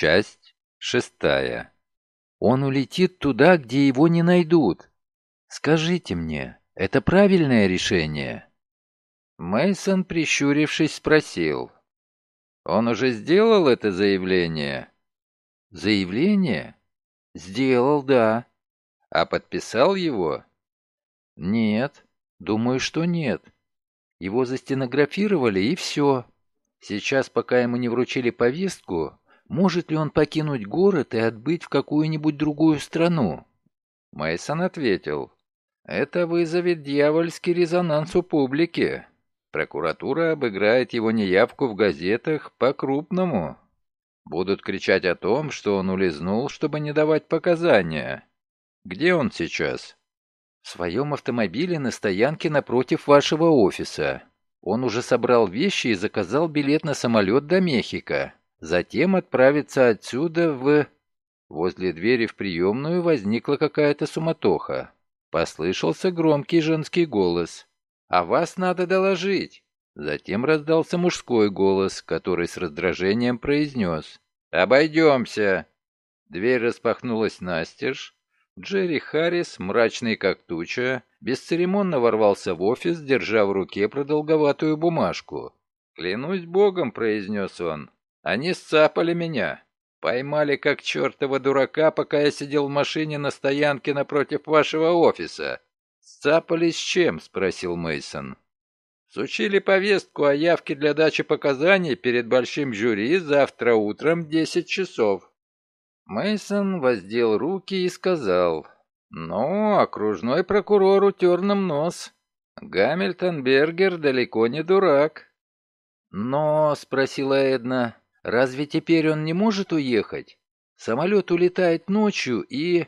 Часть шестая. Он улетит туда, где его не найдут. Скажите мне, это правильное решение? Мейсон, прищурившись, спросил. Он уже сделал это заявление? Заявление? Сделал, да. А подписал его? Нет. Думаю, что нет. Его застенографировали и все. Сейчас, пока ему не вручили повестку, может ли он покинуть город и отбыть в какую-нибудь другую страну? Мейсон ответил. Это вызовет дьявольский резонанс у публики. Прокуратура обыграет его неявку в газетах по-крупному. Будут кричать о том, что он улизнул, чтобы не давать показания. Где он сейчас? В своем автомобиле на стоянке напротив вашего офиса. Он уже собрал вещи и заказал билет на самолет до Мехико. Затем отправится отсюда в... Возле двери в приемную возникла какая-то суматоха. Послышался громкий женский голос. «А вас надо доложить!» Затем раздался мужской голос, который с раздражением произнес. «Обойдемся!» Дверь распахнулась настежь, Джерри Харрис, мрачный как туча, бесцеремонно ворвался в офис, держа в руке продолговатую бумажку. «Клянусь богом», — произнес он, — «они сцапали меня. Поймали как чертова дурака, пока я сидел в машине на стоянке напротив вашего офиса». «Сцапали с чем?» — спросил Мейсон. «Сучили повестку о явке для дачи показаний перед большим жюри завтра утром в десять часов. Мейсон воздел руки и сказал, «Ну, окружной прокурор утер нам нос. Гамильтон Бергер далеко не дурак». «Но», — спросила Эдна, — «разве теперь он не может уехать? Самолет улетает ночью и...»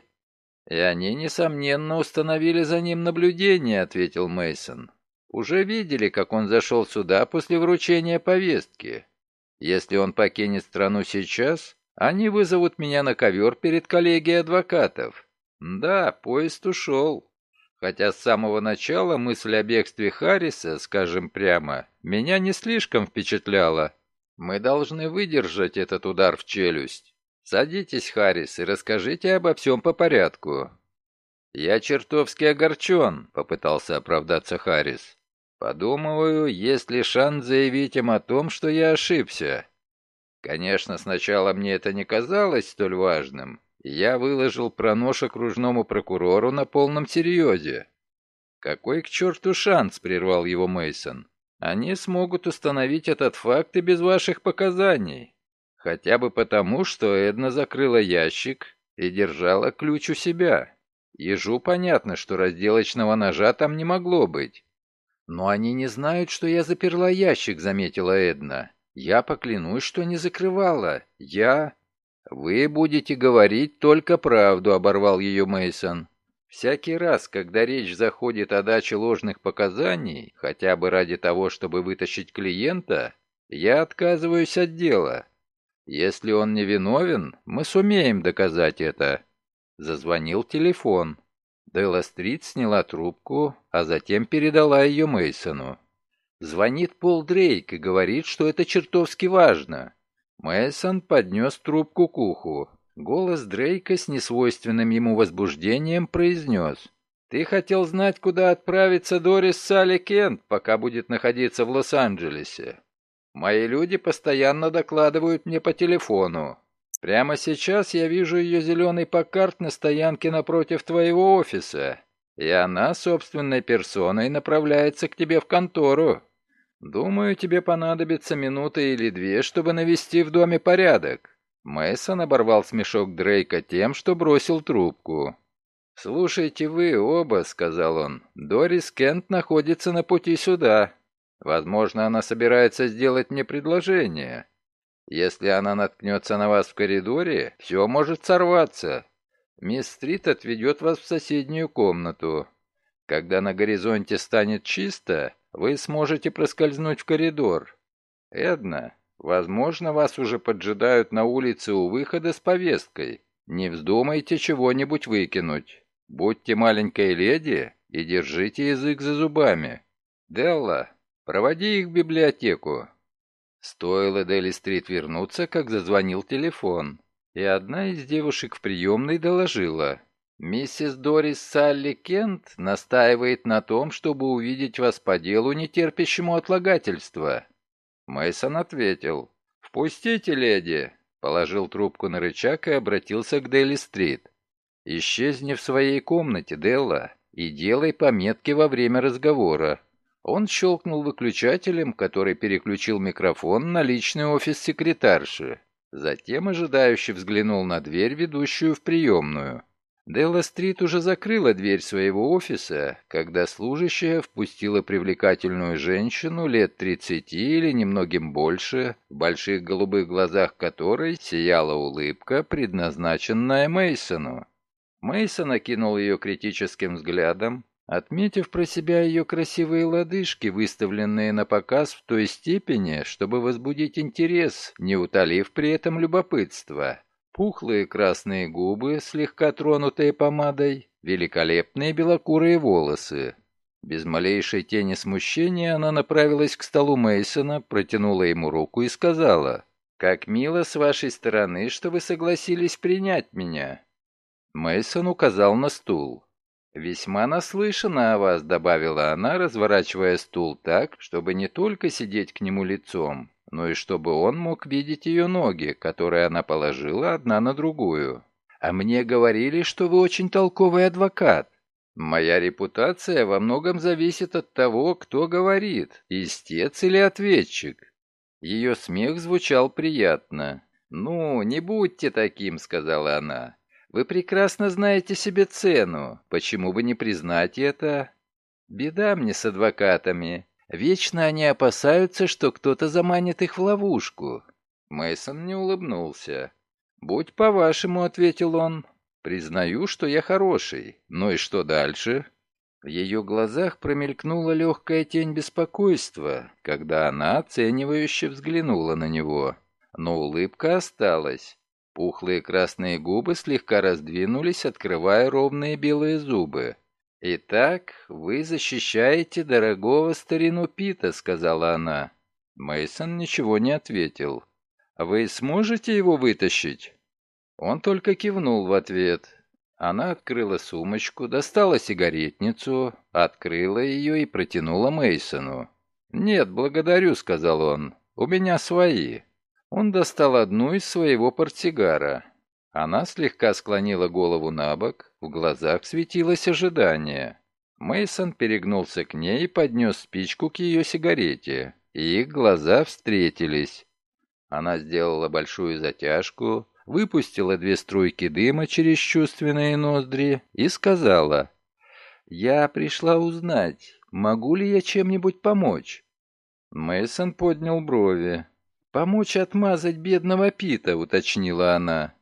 «И они, несомненно, установили за ним наблюдение», — ответил Мейсон. «Уже видели, как он зашел сюда после вручения повестки. Если он покинет страну сейчас, они вызовут меня на ковер перед коллегией адвокатов. Да, поезд ушел. Хотя с самого начала мысль о бегстве Харриса, скажем прямо, меня не слишком впечатляла. Мы должны выдержать этот удар в челюсть. Садитесь, Харрис, и расскажите обо всем по порядку. Я чертовски огорчен, попытался оправдаться Харрис. Подумываю, есть ли шанс заявить им о том, что я ошибся. Конечно, сначала мне это не казалось столь важным, я выложил про нож окружному прокурору на полном серьезе. «Какой к черту шанс?» — прервал его Мейсон. «Они смогут установить этот факт и без ваших показаний. Хотя бы потому, что Эдна закрыла ящик и держала ключ у себя. Ежу понятно, что разделочного ножа там не могло быть». «Но они не знают, что я заперла ящик», — заметила Эдна. Я поклянусь, что не закрывала. Я... Вы будете говорить только правду, оборвал ее Мейсон. Всякий раз, когда речь заходит о даче ложных показаний, хотя бы ради того, чтобы вытащить клиента, я отказываюсь от дела. Если он не виновен, мы сумеем доказать это. Зазвонил телефон. Делла Стрит сняла трубку, а затем передала ее Мейсону. Звонит Пол Дрейк и говорит, что это чертовски важно. Мэйсон поднес трубку к уху. Голос Дрейка с несвойственным ему возбуждением произнес. «Ты хотел знать, куда отправиться Дорис Салли Кент, пока будет находиться в Лос-Анджелесе. Мои люди постоянно докладывают мне по телефону. Прямо сейчас я вижу ее зеленый покарт на стоянке напротив твоего офиса, и она собственной персоной направляется к тебе в контору. «Думаю, тебе понадобится минута или две, чтобы навести в доме порядок». Мэйсон оборвал смешок Дрейка тем, что бросил трубку. «Слушайте вы оба», — сказал он, — «Дорис Кент находится на пути сюда. Возможно, она собирается сделать мне предложение. Если она наткнется на вас в коридоре, все может сорваться. Мисс Стрит отведет вас в соседнюю комнату. Когда на горизонте станет чисто, вы сможете проскользнуть в коридор. Эдна, возможно, вас уже поджидают на улице у выхода с повесткой. Не вздумайте чего-нибудь выкинуть. Будьте маленькой леди и держите язык за зубами. Делла, проводи их в библиотеку». Стоило Дели Стрит вернуться, как зазвонил телефон. И одна из девушек в приемной доложила. «Миссис Дорис Салли Кент настаивает на том, чтобы увидеть вас по делу, не терпящему отлагательства». Мейсон ответил. «Впустите, леди!» Положил трубку на рычаг и обратился к Дели-стрит. «Исчезни в своей комнате, Делла, и делай пометки во время разговора». Он щелкнул выключателем, который переключил микрофон на личный офис секретарши. Затем ожидающе взглянул на дверь, ведущую в приемную. Делла Стрит уже закрыла дверь своего офиса, когда служащая впустила привлекательную женщину лет тридцати или немногим больше, в больших голубых глазах которой сияла улыбка, предназначенная Мейсону. Мейсон окинул ее критическим взглядом, отметив про себя ее красивые лодыжки, выставленные на показ в той степени, чтобы возбудить интерес, не утолив при этом любопытство. Пухлые красные губы, слегка тронутые помадой, великолепные белокурые волосы. Без малейшей тени смущения она направилась к столу Мейсона, протянула ему руку и сказала, «Как мило с вашей стороны, что вы согласились принять меня». Мейсон указал на стул. «Весьма наслышана о вас», — добавила она, разворачивая стул так, чтобы не только сидеть к нему лицом, но и чтобы он мог видеть ее ноги, которые она положила одна на другую. «А мне говорили, что вы очень толковый адвокат. Моя репутация во многом зависит от того, кто говорит, истец или ответчик». Ее смех звучал приятно. «Ну, не будьте таким», — сказала она. «Вы прекрасно знаете себе цену. Почему бы не признать это?» «Беда мне с адвокатами. Вечно они опасаются, что кто-то заманит их в ловушку. Мейсон не улыбнулся. «Будь по-вашему», — ответил он. «Признаю, что я хороший. Ну и что дальше?» В ее глазах промелькнула легкая тень беспокойства, когда она оценивающе взглянула на него. Но улыбка осталась. Пухлые красные губы слегка раздвинулись, открывая ровные белые зубы. «Итак, вы защищаете дорогого старину Пита», — сказала она. Мейсон ничего не ответил. «Вы сможете его вытащить?» Он только кивнул в ответ. Она открыла сумочку, достала сигаретницу, открыла ее и протянула Мейсону. «Нет, благодарю», — сказал он. «У меня свои». Он достал одну из своего портсигара. Она слегка склонила голову на бок, в глазах светилось ожидание. Мейсон перегнулся к ней и поднес спичку к ее сигарете, их глаза встретились. Она сделала большую затяжку, выпустила две струйки дыма через чувственные ноздри и сказала, «Я пришла узнать, могу ли я чем-нибудь помочь?» Мейсон поднял брови. «Помочь отмазать бедного Пита», — уточнила она.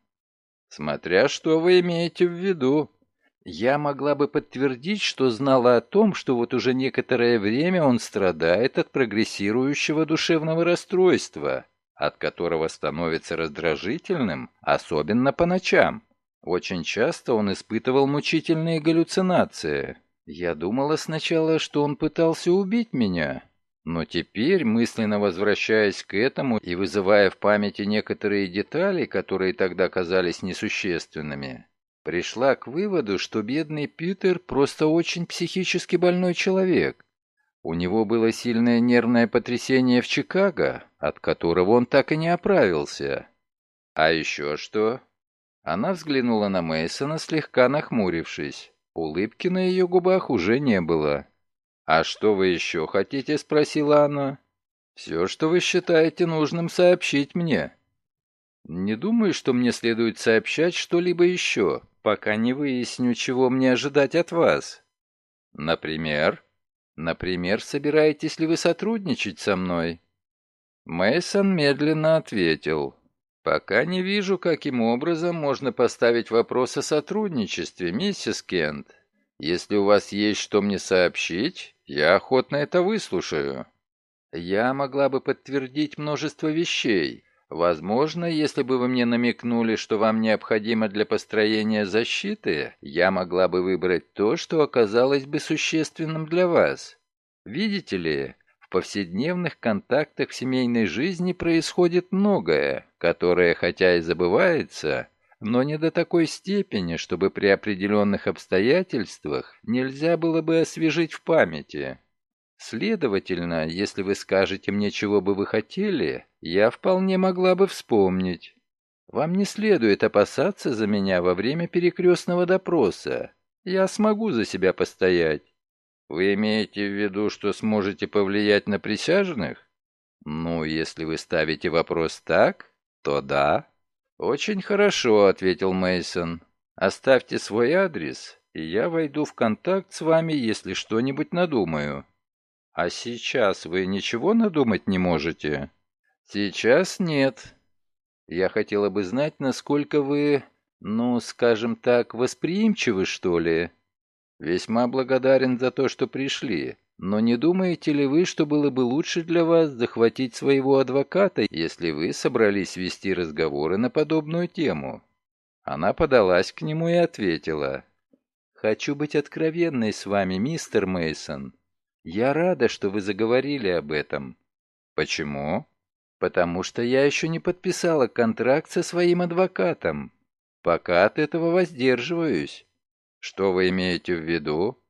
Смотря что вы имеете в виду. Я могла бы подтвердить, что знала о том, что вот уже некоторое время он страдает от прогрессирующего душевного расстройства, от которого становится раздражительным, особенно по ночам. Очень часто он испытывал мучительные галлюцинации. Я думала сначала, что он пытался убить меня, но теперь, мысленно возвращаясь к этому и вызывая в памяти некоторые детали, которые тогда казались несущественными, пришла к выводу, что бедный Питер просто очень психически больной человек. У него было сильное нервное потрясение в Чикаго, от которого он так и не оправился. А еще что? Она взглянула на Мейсона, слегка нахмурившись. Улыбки на ее губах уже не было. «А что вы еще хотите?» — спросила она. «Все, что вы считаете нужным сообщить мне». «Не думаю, что мне следует сообщать что-либо еще, пока не выясню, чего мне ожидать от вас». «Например?» «Например, собираетесь ли вы сотрудничать со мной?» Мейсон медленно ответил. «Пока не вижу, каким образом можно поставить вопрос о сотрудничестве, миссис Кент. Если у вас есть что мне сообщить, я охотно это выслушаю. Я могла бы подтвердить множество вещей. Возможно, если бы вы мне намекнули, что вам необходимо для построения защиты, я могла бы выбрать то, что оказалось бы существенным для вас. Видите ли, в повседневных контактах в семейной жизни происходит многое, которое, хотя и забывается, но не до такой степени, чтобы при определенных обстоятельствах нельзя было бы освежить в памяти. Следовательно, если вы скажете мне, чего бы вы хотели, я вполне могла бы вспомнить. Вам не следует опасаться за меня во время перекрестного допроса. Я смогу за себя постоять. Вы имеете в виду, что сможете повлиять на присяжных? Ну, если вы ставите вопрос так, то да. Очень хорошо, ответил Мейсон. Оставьте свой адрес, и я войду в контакт с вами, если что-нибудь надумаю. А сейчас вы ничего надумать не можете? Сейчас нет. Я хотела бы знать, насколько вы, ну, скажем так, восприимчивы, что ли? Весьма благодарен за то, что пришли. Но не думаете ли вы, что было бы лучше для вас захватить своего адвоката, если вы собрались вести разговоры на подобную тему?» Она подалась к нему и ответила. «Хочу быть откровенной с вами, мистер Мейсон. Я рада, что вы заговорили об этом». «Почему?» «Потому что я еще не подписала контракт со своим адвокатом. Пока от этого воздерживаюсь». Что вы имеете в виду?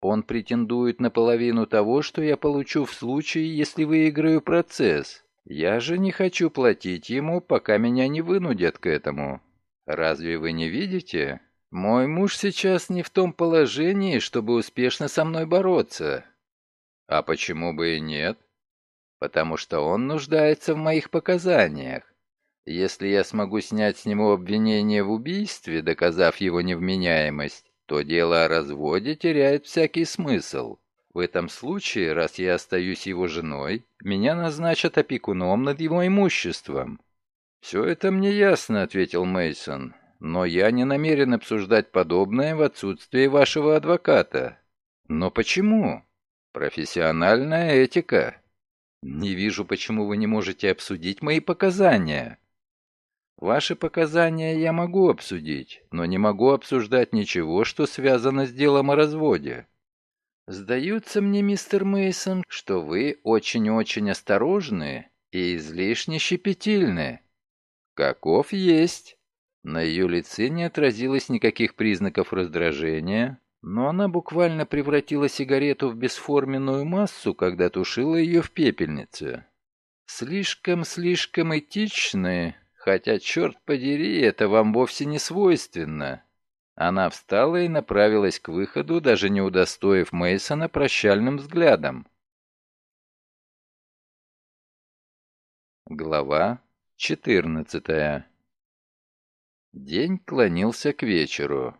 Он претендует на половину того, что я получу в случае, если выиграю процесс. Я же не хочу платить ему, пока меня не вынудят к этому. Разве вы не видите? Мой муж сейчас не в том положении, чтобы успешно со мной бороться. А почему бы и нет? Потому что он нуждается в моих показаниях. Если я смогу снять с него обвинение в убийстве, доказав его невменяемость, то дело о разводе теряет всякий смысл. В этом случае, раз я остаюсь его женой, меня назначат опекуном над его имуществом. «Все это мне ясно», — ответил Мейсон, «но я не намерен обсуждать подобное в отсутствии вашего адвоката». «Но почему?» «Профессиональная этика». «Не вижу, почему вы не можете обсудить мои показания». Ваши показания я могу обсудить, но не могу обсуждать ничего, что связано с делом о разводе. Сдаются мне, мистер Мейсон, что вы очень-очень осторожны и излишне щепетильны. Каков есть. На ее лице не отразилось никаких признаков раздражения, но она буквально превратила сигарету в бесформенную массу, когда тушила ее в пепельнице. Слишком-слишком этичны Хотя, черт подери, это вам вовсе не свойственно. Она встала и направилась к выходу, даже не удостоив Мейсона прощальным взглядом. Глава 14 День клонился к вечеру.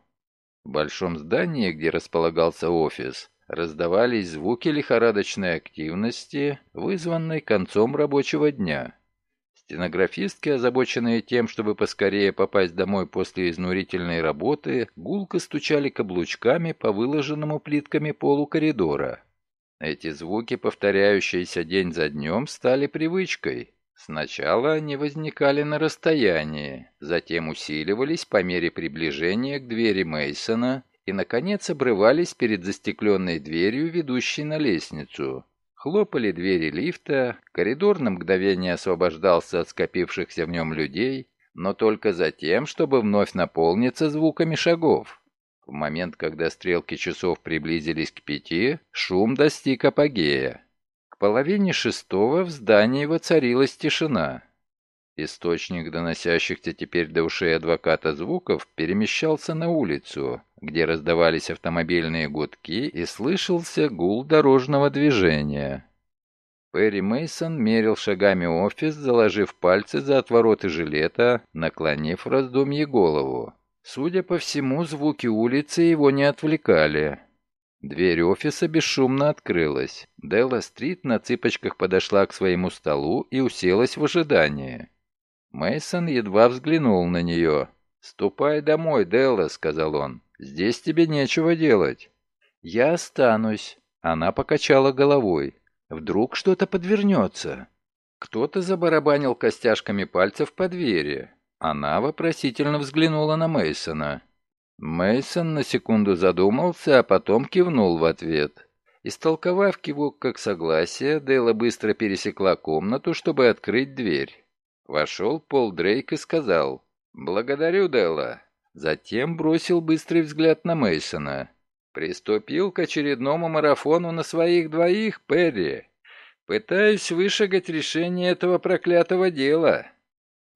В большом здании, где располагался офис, раздавались звуки лихорадочной активности, вызванной концом рабочего дня. Стенографистки, озабоченные тем, чтобы поскорее попасть домой после изнурительной работы, гулко стучали каблучками по выложенному плитками полу коридора. Эти звуки, повторяющиеся день за днем, стали привычкой. Сначала они возникали на расстоянии, затем усиливались по мере приближения к двери Мейсона и, наконец, обрывались перед застекленной дверью, ведущей на лестницу. Хлопали двери лифта, коридор на мгновение освобождался от скопившихся в нем людей, но только за тем, чтобы вновь наполниться звуками шагов. В момент, когда стрелки часов приблизились к пяти, шум достиг апогея. К половине шестого в здании воцарилась тишина. Источник доносящихся теперь до ушей адвоката звуков перемещался на улицу, где раздавались автомобильные гудки и слышался гул дорожного движения. Перри Мейсон мерил шагами офис, заложив пальцы за отвороты жилета, наклонив в раздумье голову. Судя по всему, звуки улицы его не отвлекали. Дверь офиса бесшумно открылась. Делла Стрит на цыпочках подошла к своему столу и уселась в ожидании. Мейсон едва взглянул на нее. «Ступай домой, Делла», — сказал он. «Здесь тебе нечего делать». «Я останусь». Она покачала головой. «Вдруг что-то подвернется». Кто-то забарабанил костяшками пальцев по двери. Она вопросительно взглянула на Мейсона. Мейсон на секунду задумался, а потом кивнул в ответ. Истолковав кивок как согласие, Дейла быстро пересекла комнату, чтобы открыть дверь. Вошел Пол Дрейк и сказал «Благодарю, Делла». Затем бросил быстрый взгляд на Мейсона. «Приступил к очередному марафону на своих двоих, Перри. Пытаюсь вышагать решение этого проклятого дела».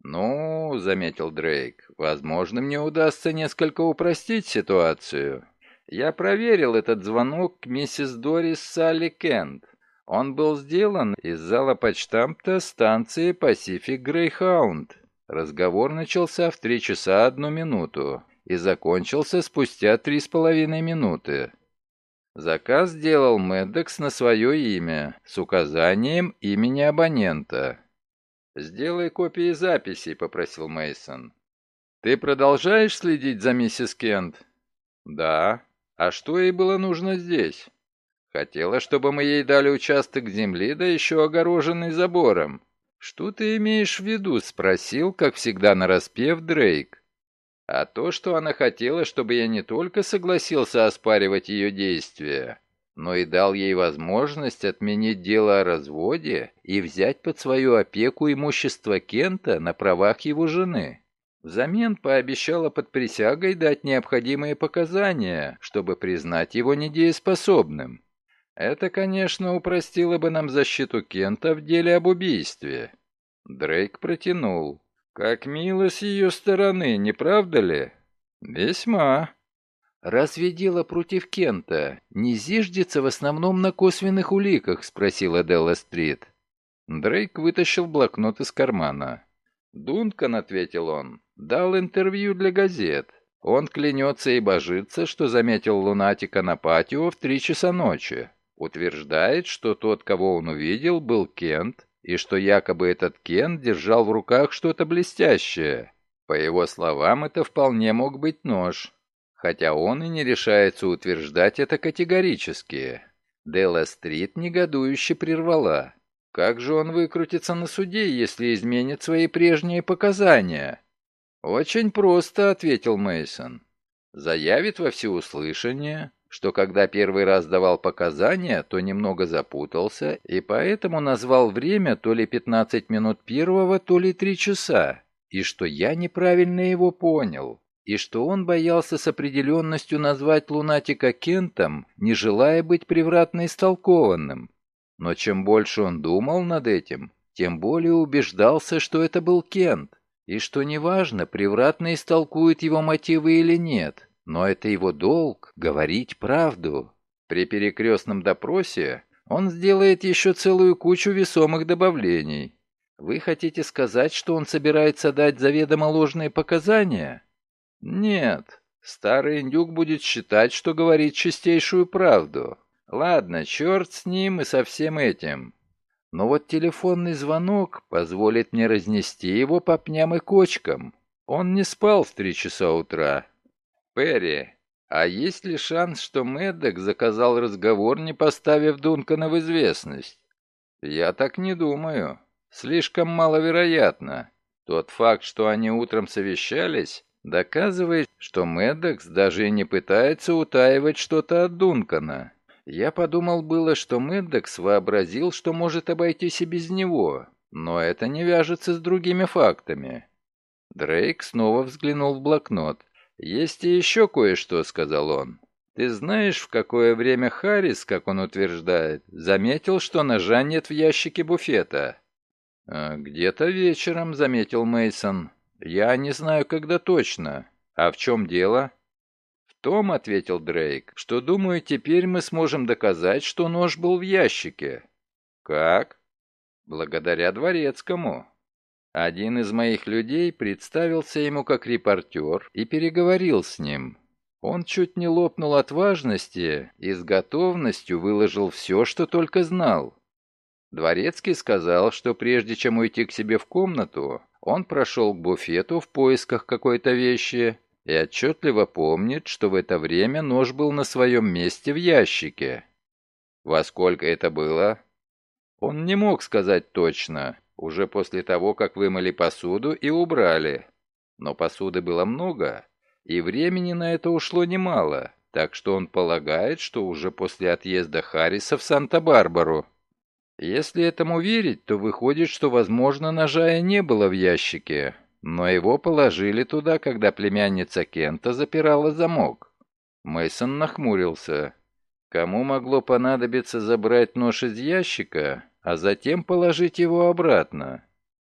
«Ну, — заметил Дрейк, — возможно, мне удастся несколько упростить ситуацию. Я проверил этот звонок к миссис Дорис Салли Кент. Он был сделан из зала почтамта станции Pacific Greyhound. Разговор начался в три часа одну минуту и закончился спустя три с половиной минуты. Заказ сделал Мэддокс на свое имя, с указанием имени абонента. «Сделай копии записей», — попросил Мейсон. «Ты продолжаешь следить за миссис Кент?» «Да. А что ей было нужно здесь?» «Хотела, чтобы мы ей дали участок земли, да еще огороженный забором». «Что ты имеешь в виду?» — спросил, как всегда нараспев Дрейк. «А то, что она хотела, чтобы я не только согласился оспаривать ее действия, но и дал ей возможность отменить дело о разводе и взять под свою опеку имущество Кента на правах его жены. Взамен пообещала под присягой дать необходимые показания, чтобы признать его недееспособным. Это, конечно, упростило бы нам защиту Кента в деле об убийстве. Дрейк протянул. Как мило с ее стороны, не правда ли? Весьма. «Разве дело против Кента не зиждется в основном на косвенных уликах?» — спросила Делла Стрит. Дрейк вытащил блокнот из кармана. «Дункан», — ответил он, — «дал интервью для газет. Он клянется и божится, что заметил лунатика на патио в три часа ночи. Утверждает, что тот, кого он увидел, был Кент, и что якобы этот Кент держал в руках что-то блестящее. По его словам, это вполне мог быть нож хотя он и не решается утверждать это категорически. Делла Стрит негодующе прервала. Как же он выкрутится на суде, если изменит свои прежние показания? Очень просто, ответил Мейсон. Заявит во всеуслышание, что когда первый раз давал показания, то немного запутался и поэтому назвал время то ли 15 минут первого, то ли 3 часа, и что я неправильно его понял и что он боялся с определенностью назвать лунатика Кентом, не желая быть превратно истолкованным. Но чем больше он думал над этим, тем более убеждался, что это был Кент, и что неважно, превратно истолкует его мотивы или нет, но это его долг — говорить правду. При перекрестном допросе он сделает еще целую кучу весомых добавлений. Вы хотите сказать, что он собирается дать заведомо ложные показания? «Нет, старый индюк будет считать, что говорит чистейшую правду. Ладно, черт с ним и со всем этим. Но вот телефонный звонок позволит мне разнести его по пням и кочкам. Он не спал в три часа утра. Перри, а есть ли шанс, что Мэддок заказал разговор, не поставив Дункана в известность? Я так не думаю. Слишком маловероятно. Тот факт, что они утром совещались, доказывает, что Медекс даже и не пытается утаивать что-то от Дункана. Я подумал было, что Медекс вообразил, что может обойтись и без него, но это не вяжется с другими фактами. Дрейк снова взглянул в блокнот. «Есть и еще кое-что», — сказал он. «Ты знаешь, в какое время Харрис, как он утверждает, заметил, что ножа нет в ящике буфета?» «А, «Где-то вечером», — заметил Мейсон. «Я не знаю, когда точно. А в чем дело?» «В том, — ответил Дрейк, — что, думаю, теперь мы сможем доказать, что нож был в ящике». «Как?» «Благодаря Дворецкому». Один из моих людей представился ему как репортер и переговорил с ним. Он чуть не лопнул от важности и с готовностью выложил все, что только знал. Дворецкий сказал, что прежде чем уйти к себе в комнату, он прошел к буфету в поисках какой-то вещи и отчетливо помнит, что в это время нож был на своем месте в ящике. Во сколько это было? Он не мог сказать точно, уже после того, как вымыли посуду и убрали. Но посуды было много, и времени на это ушло немало. так что он полагает, что уже после отъезда Харриса в Санта-Барбару. Если этому верить, то выходит, что, возможно, ножа и не было в ящике, но его положили туда, когда племянница Кента запирала замок. Мейсон нахмурился. Кому могло понадобиться забрать нож из ящика, а затем положить его обратно?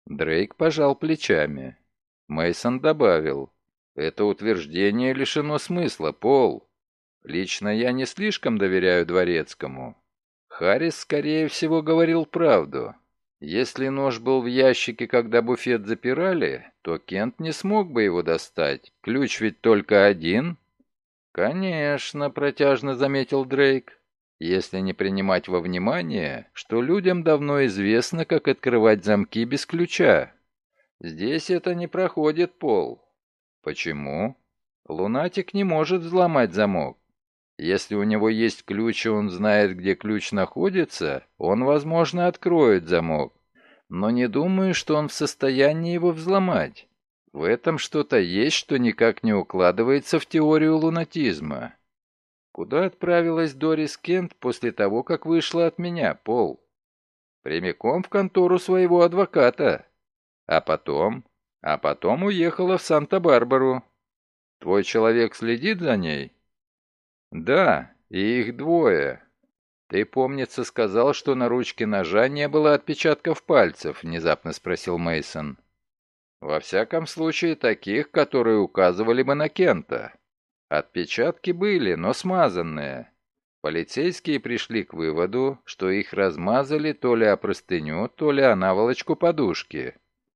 Дрейк пожал плечами. Мейсон добавил: "Это утверждение лишено смысла, Пол. Лично я не слишком доверяю дворецкому. Харрис, скорее всего, говорил правду. Если нож был в ящике, когда буфет запирали, то Кент не смог бы его достать. Ключ ведь только один. Конечно, протяжно заметил Дрейк. Если не принимать во внимание, что людям давно известно, как открывать замки без ключа. Здесь это не проходит, Пол. Почему? Лунатик не может взломать замок. Если у него есть ключ и он знает, где ключ находится, он, возможно, откроет замок. Но не думаю, что он в состоянии его взломать. В этом что-то есть, что никак не укладывается в теорию лунатизма. Куда отправилась Дорис Кент после того, как вышла от меня, Пол? Прямиком в контору своего адвоката. А потом? А потом уехала в Санта-Барбару. Твой человек следит за ней? «Да, и их двое. Ты, помнится, сказал, что на ручке ножа не было отпечатков пальцев», — внезапно спросил Мейсон. «Во всяком случае, таких, которые указывали бы на Кента. Отпечатки были, но смазанные. Полицейские пришли к выводу, что их размазали то ли о простыню, то ли о наволочку подушки.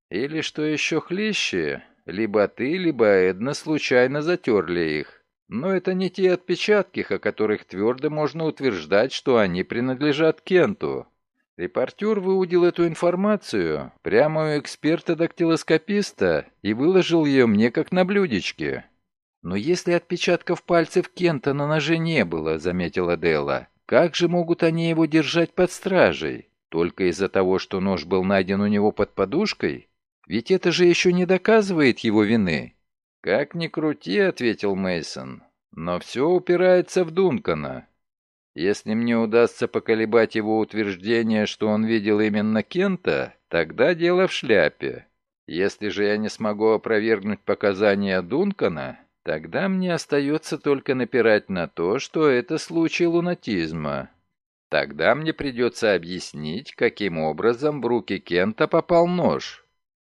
Или, что еще хлеще, либо ты, либо Эдна случайно затерли их. Но это не те отпечатки, о которых твердо можно утверждать, что они принадлежат Кенту. Репортер выудил эту информацию прямо у эксперта-дактилоскописта и выложил ее мне как на блюдечке. «Но если отпечатков пальцев Кента на ноже не было», — заметила Делла, — «как же могут они его держать под стражей? Только из-за того, что нож был найден у него под подушкой? Ведь это же еще не доказывает его вины». «Как ни крути», — ответил Мейсон, — «но все упирается в Дункана. Если мне удастся поколебать его утверждение, что он видел именно Кента, тогда дело в шляпе. Если же я не смогу опровергнуть показания Дункана, тогда мне остается только напирать на то, что это случай лунатизма. Тогда мне придется объяснить, каким образом в руки Кента попал нож.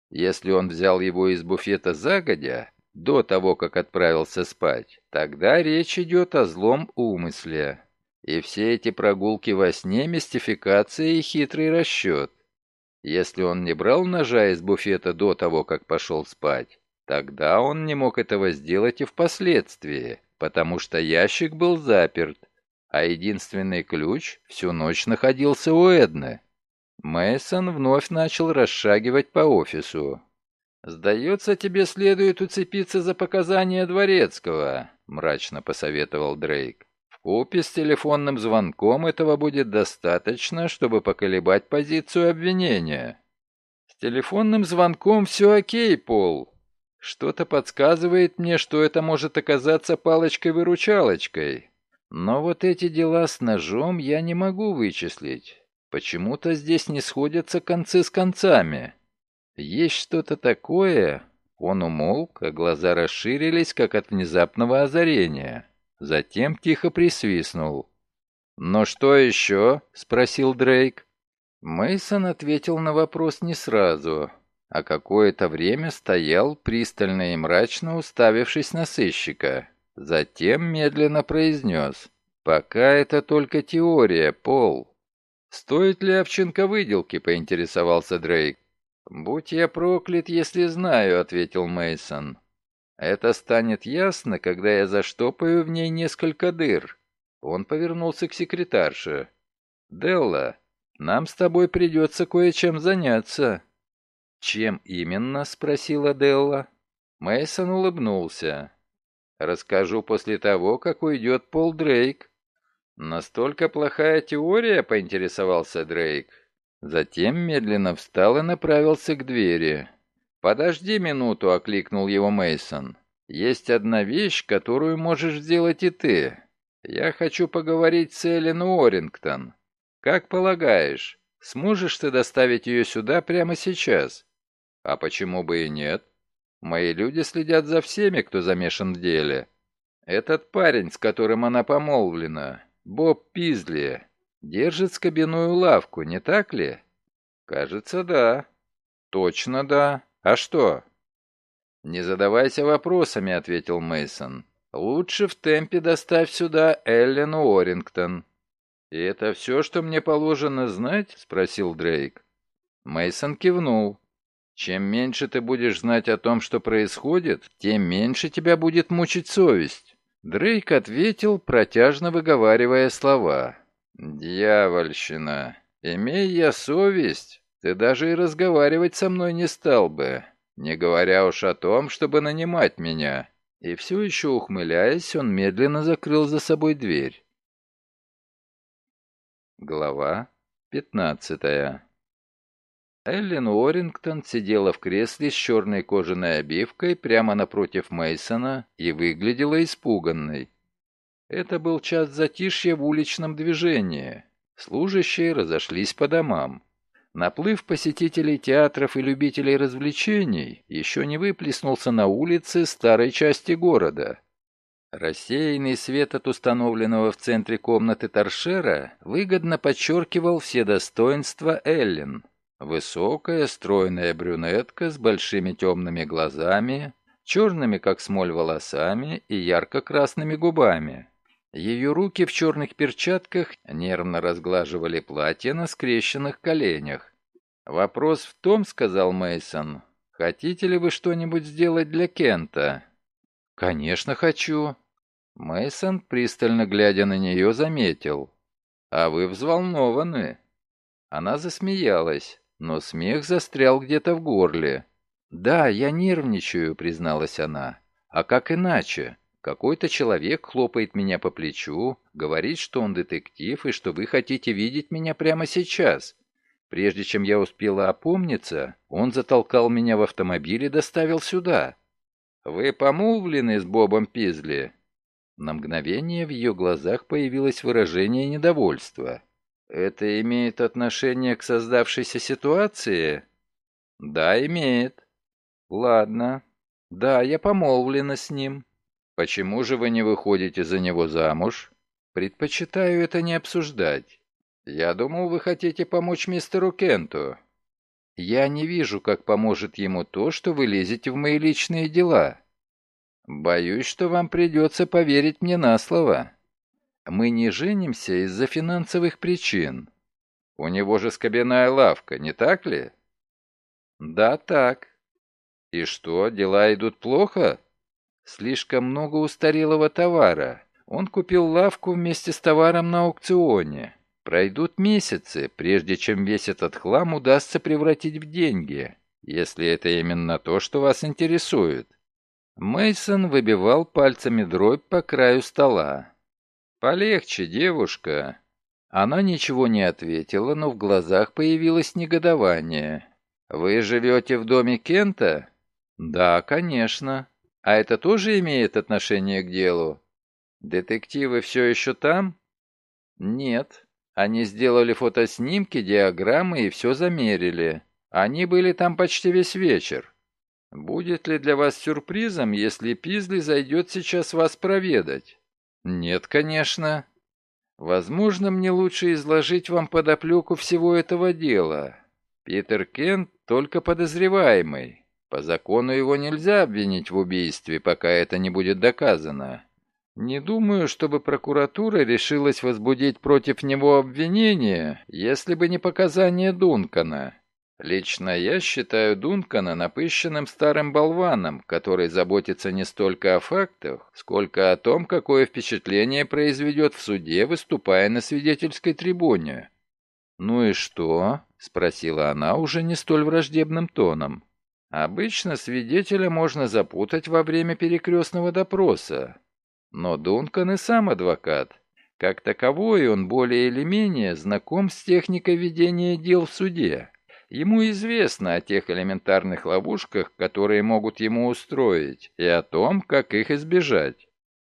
Если он взял его из буфета загодя, до того, как отправился спать, тогда речь идет о злом умысле. И все эти прогулки во сне – мистификация и хитрый расчет. Если он не брал ножа из буфета до того, как пошел спать, тогда он не мог этого сделать и впоследствии, потому что ящик был заперт, а единственный ключ всю ночь находился у Эдны. Мейсон вновь начал расшагивать по офису. «Сдается, тебе следует уцепиться за показания Дворецкого», — мрачно посоветовал Дрейк. «В купе с телефонным звонком этого будет достаточно, чтобы поколебать позицию обвинения». «С телефонным звонком все окей, Пол. Что-то подсказывает мне, что это может оказаться палочкой-выручалочкой. Но вот эти дела с ножом я не могу вычислить. Почему-то здесь не сходятся концы с концами». Есть что-то такое...» Он умолк, а глаза расширились, как от внезапного озарения. Затем тихо присвистнул. «Но что еще?» — спросил Дрейк. Мейсон ответил на вопрос не сразу, а какое-то время стоял, пристально и мрачно уставившись на сыщика. Затем медленно произнес. «Пока это только теория, Пол». «Стоит ли овчинка выделки?» — поинтересовался Дрейк. «Будь я проклят, если знаю», — ответил Мейсон. «Это станет ясно, когда я заштопаю в ней несколько дыр». Он повернулся к секретарше. «Делла, нам с тобой придется кое-чем заняться». «Чем именно?» — спросила Делла. Мейсон улыбнулся. «Расскажу после того, как уйдет Пол Дрейк». «Настолько плохая теория?» — поинтересовался Дрейк. Затем медленно встал и направился к двери. «Подожди минуту», — окликнул его Мейсон. «Есть одна вещь, которую можешь сделать и ты. Я хочу поговорить с Эллен Уоррингтон. Как полагаешь, сможешь ты доставить ее сюда прямо сейчас? А почему бы и нет? Мои люди следят за всеми, кто замешан в деле. Этот парень, с которым она помолвлена, Боб Пизли, держит скобяную лавку, не так ли? Кажется, да. Точно да. А что? Не задавайся вопросами, ответил Мейсон. Лучше в темпе доставь сюда Эллен Уоррингтон. И это все, что мне положено знать? спросил Дрейк. Мейсон кивнул. Чем меньше ты будешь знать о том, что происходит, тем меньше тебя будет мучить совесть. Дрейк ответил, протяжно выговаривая слова. «Дьявольщина! Имей я совесть, ты даже и разговаривать со мной не стал бы, не говоря уж о том, чтобы нанимать меня». И все еще ухмыляясь, он медленно закрыл за собой дверь. Глава пятнадцатая Эллен Уоррингтон сидела в кресле с черной кожаной обивкой прямо напротив Мейсона и выглядела испуганной. Это был час затишья в уличном движении. Служащие разошлись по домам. Наплыв посетителей театров и любителей развлечений еще не выплеснулся на улицы старой части города. Рассеянный свет от установленного в центре комнаты торшера выгодно подчеркивал все достоинства Эллен. Высокая, стройная брюнетка с большими темными глазами, черными, как смоль, волосами и ярко-красными губами. Ее руки в черных перчатках нервно разглаживали платье на скрещенных коленях. «Вопрос в том, — сказал Мейсон, хотите ли вы что-нибудь сделать для Кента?» «Конечно хочу». Мейсон, пристально глядя на нее, заметил. «А вы взволнованы». Она засмеялась но смех застрял где-то в горле. «Да, я нервничаю», — призналась она. «А как иначе? Какой-то человек хлопает меня по плечу, говорит, что он детектив и что вы хотите видеть меня прямо сейчас. Прежде чем я успела опомниться, он затолкал меня в автомобиль и доставил сюда. Вы помолвлены с Бобом Пизли?» На мгновение в ее глазах появилось выражение недовольства. Это имеет отношение к создавшейся ситуации? Да, имеет. Ладно. Да, я помолвлена с ним. Почему же вы не выходите за него замуж? Предпочитаю это не обсуждать. Я думал, вы хотите помочь мистеру Кенту. Я не вижу, как поможет ему то, что вы лезете в мои личные дела. Боюсь, что вам придется поверить мне на слово. Мы не женимся из-за финансовых причин. У него же скобяная лавка, не так ли? Да, так. И что, дела идут плохо? Слишком много устарелого товара. Он купил лавку вместе с товаром на аукционе. Пройдут месяцы, прежде чем весь этот хлам удастся превратить в деньги, если это именно то, что вас интересует. Мейсон выбивал пальцами дробь по краю стола. «Полегче, девушка». Она ничего не ответила, но в глазах появилось негодование. «Вы живете в доме Кента?» «Да, конечно. А это тоже имеет отношение к делу?» «Детективы все еще там?» «Нет. Они сделали фотоснимки, диаграммы и все замерили. Они были там почти весь вечер. Будет ли для вас сюрпризом, если Пизли зайдет сейчас вас проведать?» «Нет, конечно. Возможно, мне лучше изложить вам подоплеку всего этого дела. Питер Кент только подозреваемый. По закону его нельзя обвинить в убийстве, пока это не будет доказано. Не думаю, чтобы прокуратура решилась возбудить против него обвинение, если бы не показания Дункана. Лично я считаю Дункана напыщенным старым болваном, который заботится не столько о фактах, сколько о том, какое впечатление произведет в суде, выступая на свидетельской трибуне. «Ну и что?» — спросила она уже не столь враждебным тоном. «Обычно свидетеля можно запутать во время перекрестного допроса. Но Дункан и сам адвокат. Как таковой он более или менее знаком с техникой ведения дел в суде». Ему известно о тех элементарных ловушках, которые могут ему устроить, и о том, как их избежать.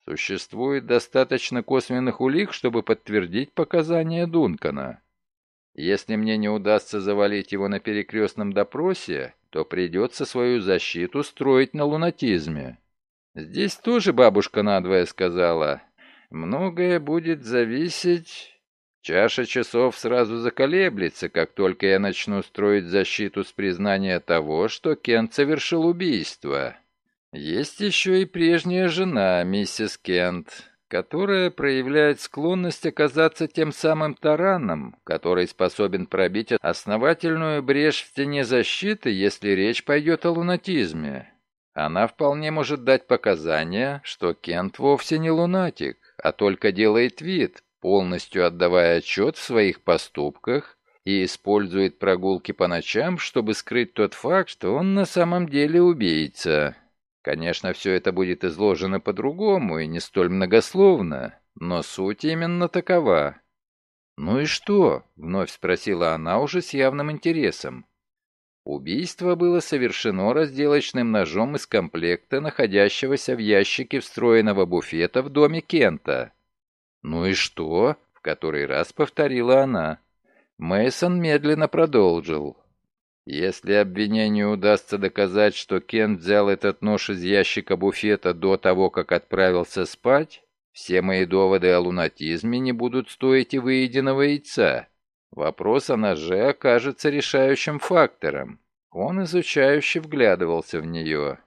Существует достаточно косвенных улик, чтобы подтвердить показания Дункана. Если мне не удастся завалить его на перекрестном допросе, то придется свою защиту строить на лунатизме. Здесь тоже бабушка надвое сказала, многое будет зависеть... Чаша часов сразу заколеблется, как только я начну строить защиту с признания того, что Кент совершил убийство. Есть еще и прежняя жена, миссис Кент, которая проявляет склонность оказаться тем самым тараном, который способен пробить основательную брешь в стене защиты, если речь пойдет о лунатизме. Она вполне может дать показания, что Кент вовсе не лунатик, а только делает вид, полностью отдавая отчет в своих поступках и использует прогулки по ночам, чтобы скрыть тот факт, что он на самом деле убийца. Конечно, все это будет изложено по-другому и не столь многословно, но суть именно такова. «Ну и что?» — вновь спросила она уже с явным интересом. Убийство было совершено разделочным ножом из комплекта, находящегося в ящике встроенного буфета в доме Кента. «Ну и что?» — в который раз повторила она. Мейсон медленно продолжил. «Если обвинению удастся доказать, что Кент взял этот нож из ящика буфета до того, как отправился спать, все мои доводы о лунатизме не будут стоить и выеденного яйца. Вопрос о ноже окажется решающим фактором». Он изучающе вглядывался в нее.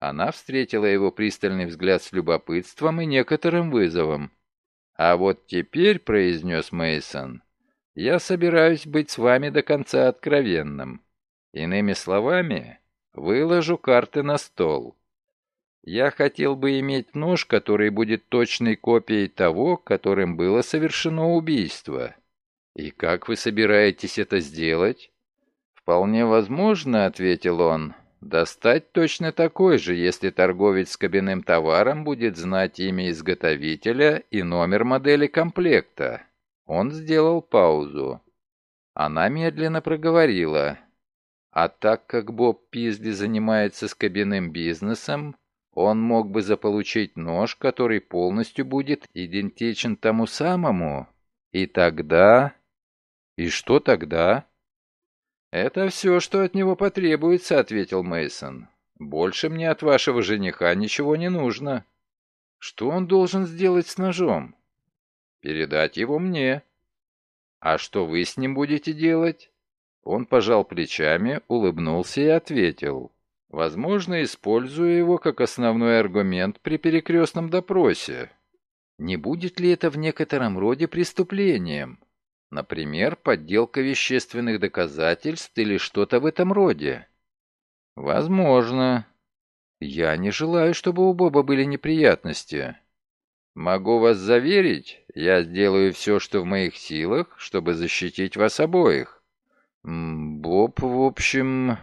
Она встретила его пристальный взгляд с любопытством и некоторым вызовом. «А вот теперь», — произнес Мейсон, — «я собираюсь быть с вами до конца откровенным. Иными словами, выложу карты на стол. Я хотел бы иметь нож, который будет точной копией того, которым было совершено убийство. И как вы собираетесь это сделать?» «Вполне возможно», — ответил он, — «достать точно такой же, если торговец с кабинным товаром будет знать имя изготовителя и номер модели комплекта». Он сделал паузу. Она медленно проговорила. А так как Боб Пизли занимается с кабинным бизнесом, он мог бы заполучить нож, который полностью будет идентичен тому самому. И тогда... И что тогда? «Это все, что от него потребуется», — ответил Мейсон. «Больше мне от вашего жениха ничего не нужно». «Что он должен сделать с ножом?» «Передать его мне». «А что вы с ним будете делать?» Он пожал плечами, улыбнулся и ответил. «Возможно, использую его как основной аргумент при перекрестном допросе. Не будет ли это в некотором роде преступлением?» Например, подделка вещественных доказательств или что-то в этом роде. Возможно. Я не желаю, чтобы у Боба были неприятности. Могу вас заверить, я сделаю все, что в моих силах, чтобы защитить вас обоих. Боб, в общем...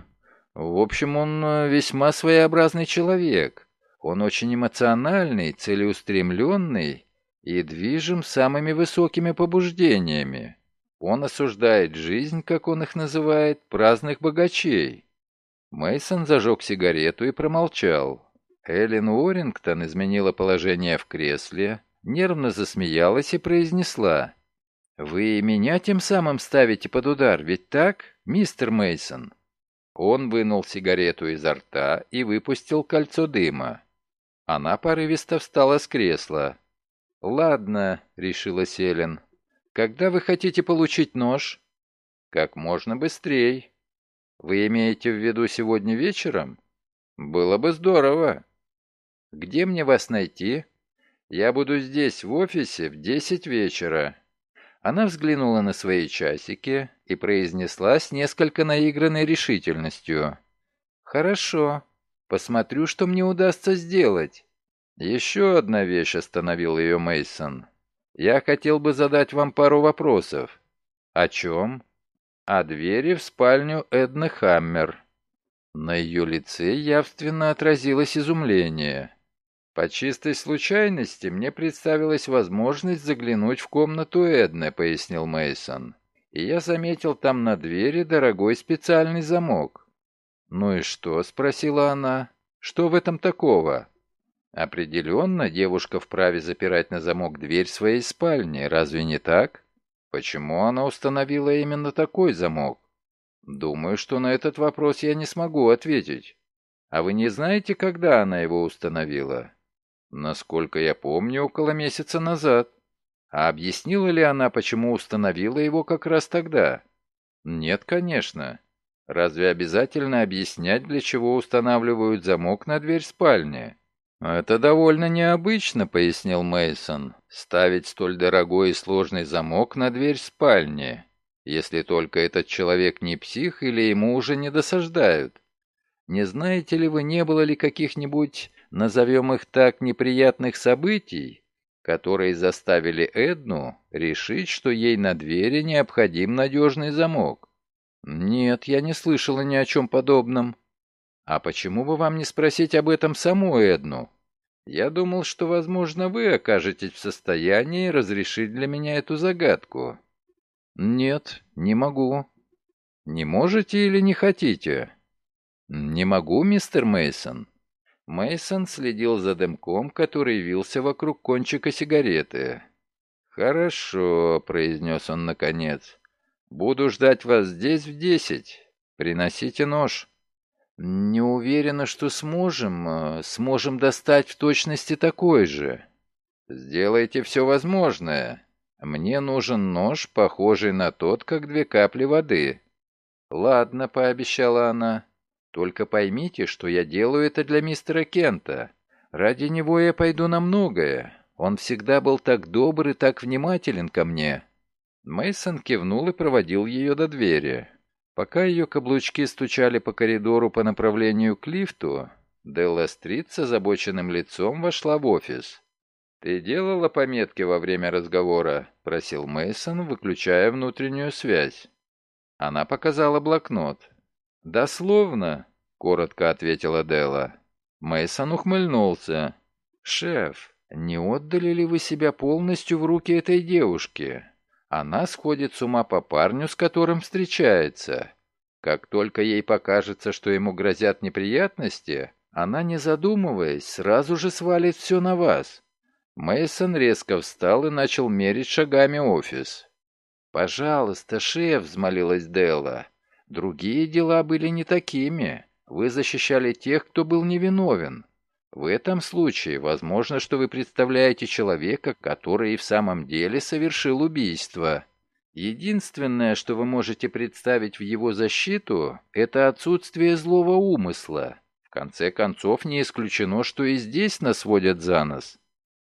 В общем, он э, весьма своеобразный человек. Он очень эмоциональный, целеустремленный и движим самыми высокими побуждениями. Он осуждает жизнь, как он их называет, праздных богачей. Мейсон зажег сигарету и промолчал. Эллен Уоррингтон изменила положение в кресле, нервно засмеялась и произнесла. «Вы меня тем самым ставите под удар, ведь так, мистер Мейсон? Он вынул сигарету изо рта и выпустил кольцо дыма. Она порывисто встала с кресла. «Ладно», — решила Селен, когда вы хотите получить нож? Как можно быстрее. Вы имеете в виду сегодня вечером? Было бы здорово. Где мне вас найти? Я буду здесь, в офисе, в десять вечера. Она взглянула на свои часики и произнесла с несколько наигранной решительностью. «Хорошо. Посмотрю, что мне удастся сделать». Еще одна вещь остановил ее Мейсон. Я хотел бы задать вам пару вопросов. О чем? О двери в спальню Эдны Хаммер. На ее лице явственно отразилось изумление. По чистой случайности мне представилась возможность заглянуть в комнату Эдны, пояснил Мейсон. И я заметил там на двери дорогой специальный замок. «Ну и что?» — спросила она. «Что в этом такого?» Определенно, девушка вправе запирать на замок дверь своей спальни, разве не так? Почему она установила именно такой замок? Думаю, что на этот вопрос я не смогу ответить. А вы не знаете, когда она его установила? Насколько я помню, около месяца назад. А объяснила ли она, почему установила его как раз тогда? Нет, конечно. Разве обязательно объяснять, для чего устанавливают замок на дверь спальни? Это довольно необычно, пояснил Мейсон. Ставить столь дорогой и сложный замок на дверь спальни, если только этот человек не псих или ему уже не досаждают. Не знаете ли вы, не было ли каких-нибудь, назовем их так, неприятных событий, которые заставили Эдну решить, что ей на двери необходим надежный замок? Нет, я не слышала ни о чем подобном. А почему бы вам не спросить об этом саму Эдну? Я думал, что, возможно, вы окажетесь в состоянии разрешить для меня эту загадку. Нет, не могу. Не можете или не хотите? Не могу, мистер Мейсон. Мейсон следил за дымком, который вился вокруг кончика сигареты. «Хорошо», — произнес он наконец. «Буду ждать вас здесь в десять. Приносите нож». «Не уверена, что сможем. Э, сможем достать в точности такой же». «Сделайте все возможное. Мне нужен нож, похожий на тот, как две капли воды». «Ладно», — пообещала она. Только поймите, что я делаю это для мистера Кента. Ради него я пойду на многое. Он всегда был так добр и так внимателен ко мне». Мейсон кивнул и проводил ее до двери. Пока ее каблучки стучали по коридору по направлению к лифту, Делла Стрит с озабоченным лицом вошла в офис. «Ты делала пометки во время разговора?» — просил Мейсон, выключая внутреннюю связь. Она показала блокнот. «Дословно», — коротко ответила Дела. Мейсон ухмыльнулся. «Шеф, не отдали ли вы себя полностью в руки этой девушки? Она сходит с ума по парню, с которым встречается. Как только ей покажется, что ему грозят неприятности, она, не задумываясь, сразу же свалит все на вас». Мейсон резко встал и начал мерить шагами офис. «Пожалуйста, шеф», — взмолилась Делла, Другие дела были не такими. Вы защищали тех, кто был невиновен. В этом случае возможно, что вы представляете человека, который и в самом деле совершил убийство. Единственное, что вы можете представить в его защиту, это отсутствие злого умысла. В конце концов, не исключено, что и здесь нас водят за нос.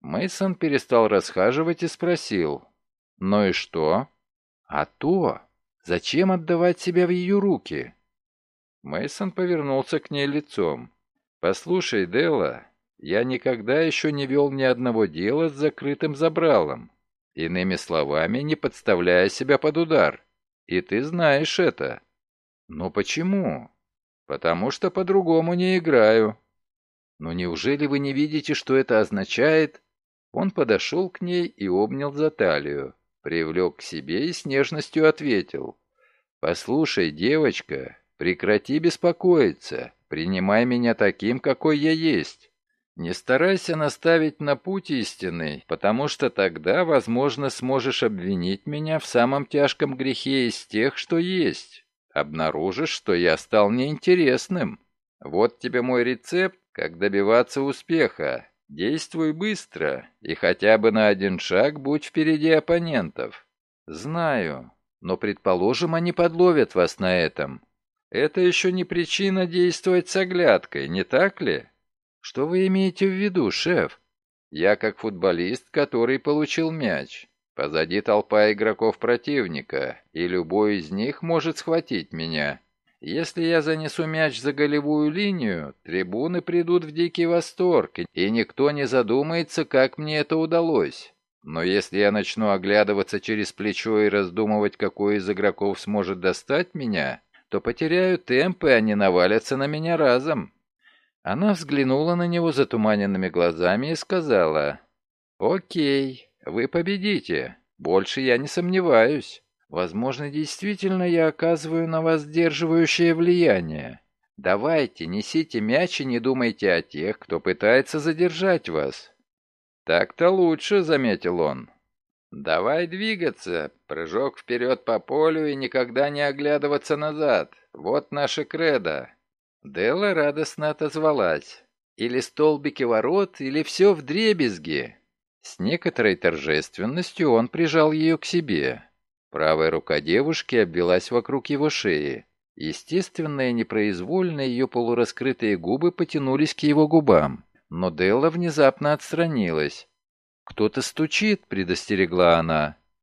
Мейсон перестал расхаживать и спросил. «Ну и что?» «А то, Зачем отдавать себя в ее руки? Мейсон повернулся к ней лицом. «Послушай, Делла, я никогда еще не вел ни одного дела с закрытым забралом. Иными словами, не подставляя себя под удар. И ты знаешь это». «Но почему?» «Потому что по-другому не играю». «Но неужели вы не видите, что это означает?» Он подошел к ней и обнял за талию. Привлек к себе и с нежностью ответил. «Послушай, девочка, прекрати беспокоиться. Принимай меня таким, какой я есть. Не старайся наставить на путь истины, потому что тогда, возможно, сможешь обвинить меня в самом тяжком грехе из тех, что есть. Обнаружишь, что я стал неинтересным. Вот тебе мой рецепт, как добиваться успеха. Действуй быстро и хотя бы на один шаг будь впереди оппонентов. Знаю, но, предположим, они подловят вас на этом. Это еще не причина действовать с оглядкой, не так ли? Что вы имеете в виду, шеф? Я как футболист, который получил мяч. Позади толпа игроков противника, и любой из них может схватить меня. Если я занесу мяч за голевую линию, трибуны придут в дикий восторг, и никто не задумается, как мне это удалось. Но если я начну оглядываться через плечо и раздумывать, какой из игроков сможет достать меня, то потеряю темп, и они навалятся на меня разом. Она взглянула на него затуманенными глазами и сказала, «Окей, вы победите. Больше я не сомневаюсь». Возможно, действительно я оказываю на вас сдерживающее влияние. Давайте, несите мяч и не думайте о тех, кто пытается задержать вас». «Так-то лучше», — заметил он. «Давай двигаться, прыжок вперед по полю и никогда не оглядываться назад. Вот наша кредо». Делла радостно отозвалась. «Или столбики ворот, или все в дребезги». С некоторой торжественностью он прижал ее к себе. Правая рука девушки обвелась вокруг его шеи. Естественно и непроизвольно ее полураскрытые губы потянулись к его губам. Но Делла внезапно отстранилась. «Кто-то стучит», — предостерегла она.